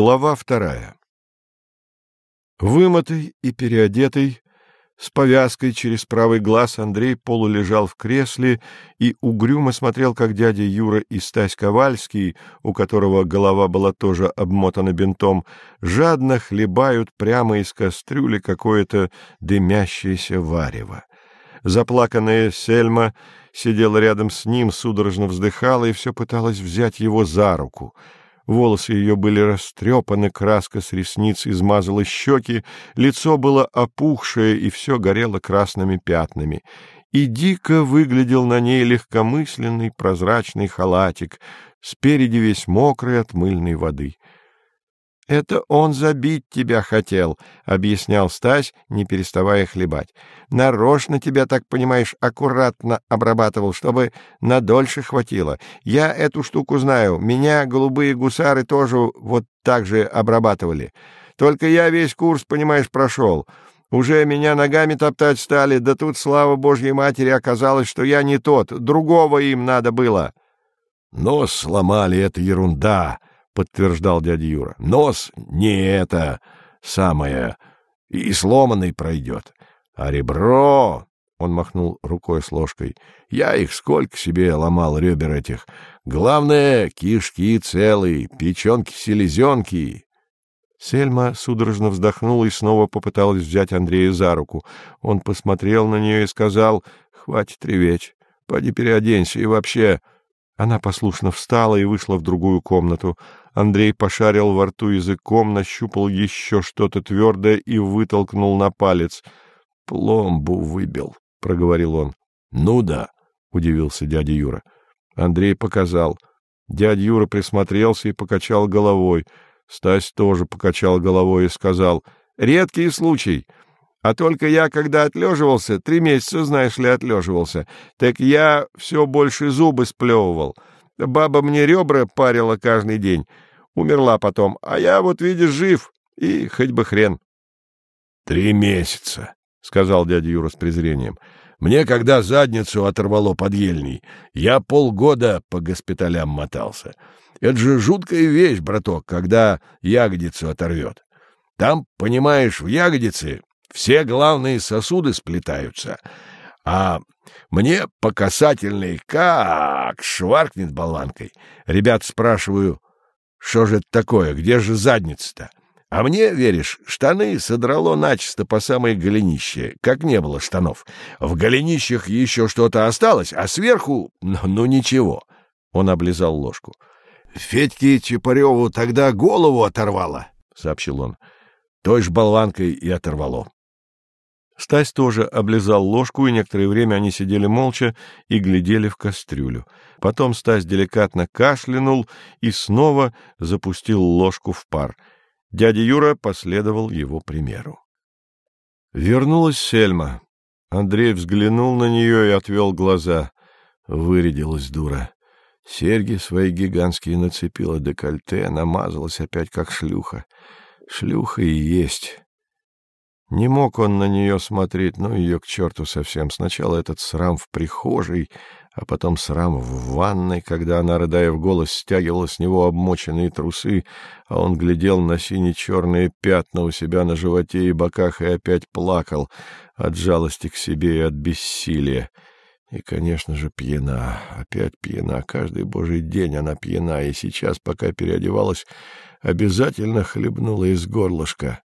Глава вторая Вымытый и переодетый, с повязкой через правый глаз Андрей полулежал в кресле и угрюмо смотрел, как дядя Юра и Стась Ковальский, у которого голова была тоже обмотана бинтом, жадно хлебают прямо из кастрюли какое-то дымящееся варево. Заплаканная Сельма сидела рядом с ним, судорожно вздыхала и все пыталась взять его за руку — Волосы ее были растрепаны, краска с ресниц измазала щеки, лицо было опухшее и все горело красными пятнами. И дико выглядел на ней легкомысленный прозрачный халатик, спереди весь мокрый от мыльной воды. — Это он забить тебя хотел, — объяснял Стась, не переставая хлебать. — Нарочно тебя, так понимаешь, аккуратно обрабатывал, чтобы надольше хватило. Я эту штуку знаю. Меня голубые гусары тоже вот так же обрабатывали. Только я весь курс, понимаешь, прошел. Уже меня ногами топтать стали, да тут, слава Божьей Матери, оказалось, что я не тот. Другого им надо было. — Нос сломали, это ерунда, подтверждал дядя Юра. Нос не это самое, и сломанный пройдет. А ребро, он махнул рукой с ложкой, я их сколько себе ломал, ребер этих. Главное, кишки целые, печенки-селезенки. Сельма судорожно вздохнула и снова попыталась взять Андрея за руку. Он посмотрел на нее и сказал, — Хватит реветь, поди переоденься и вообще... Она послушно встала и вышла в другую комнату. Андрей пошарил во рту языком, нащупал еще что-то твердое и вытолкнул на палец. — Пломбу выбил, — проговорил он. — Ну да, — удивился дядя Юра. Андрей показал. Дядя Юра присмотрелся и покачал головой. Стась тоже покачал головой и сказал. — Редкий случай. А только я, когда отлеживался, три месяца, знаешь ли, отлеживался, так я все больше зубы сплевывал. Баба мне ребра парила каждый день. Умерла потом, а я вот, видишь, жив, и хоть бы хрен. — Три месяца, — сказал дядя Юра с презрением. — Мне, когда задницу оторвало под ельней, я полгода по госпиталям мотался. Это же жуткая вещь, браток, когда ягодицу оторвет. Там, понимаешь, в ягодице все главные сосуды сплетаются, а мне по касательной как шваркнет болванкой. Ребят спрашиваю, что же это такое, где же задница-то? А мне, веришь, штаны содрало начисто по самой голенище, как не было штанов. В голенищах еще что-то осталось, а сверху, ну, ну ничего. Он облизал ложку. — Федьке Чапареву тогда голову оторвало, — сообщил он. Той ж болванкой и оторвало. Стась тоже облизал ложку, и некоторое время они сидели молча и глядели в кастрюлю. Потом Стась деликатно кашлянул и снова запустил ложку в пар. Дядя Юра последовал его примеру. Вернулась Сельма. Андрей взглянул на нее и отвел глаза. Вырядилась дура. Серьги свои гигантские нацепила декольте, намазалась опять как шлюха. Шлюха и есть. Не мог он на нее смотреть, но ее к черту совсем. Сначала этот срам в прихожей, а потом срам в ванной, когда она, рыдая в голос, стягивала с него обмоченные трусы, а он глядел на сине-черные пятна у себя на животе и боках и опять плакал от жалости к себе и от бессилия. И, конечно же, пьяна, опять пьяна, каждый божий день она пьяна, и сейчас, пока переодевалась, обязательно хлебнула из горлышка.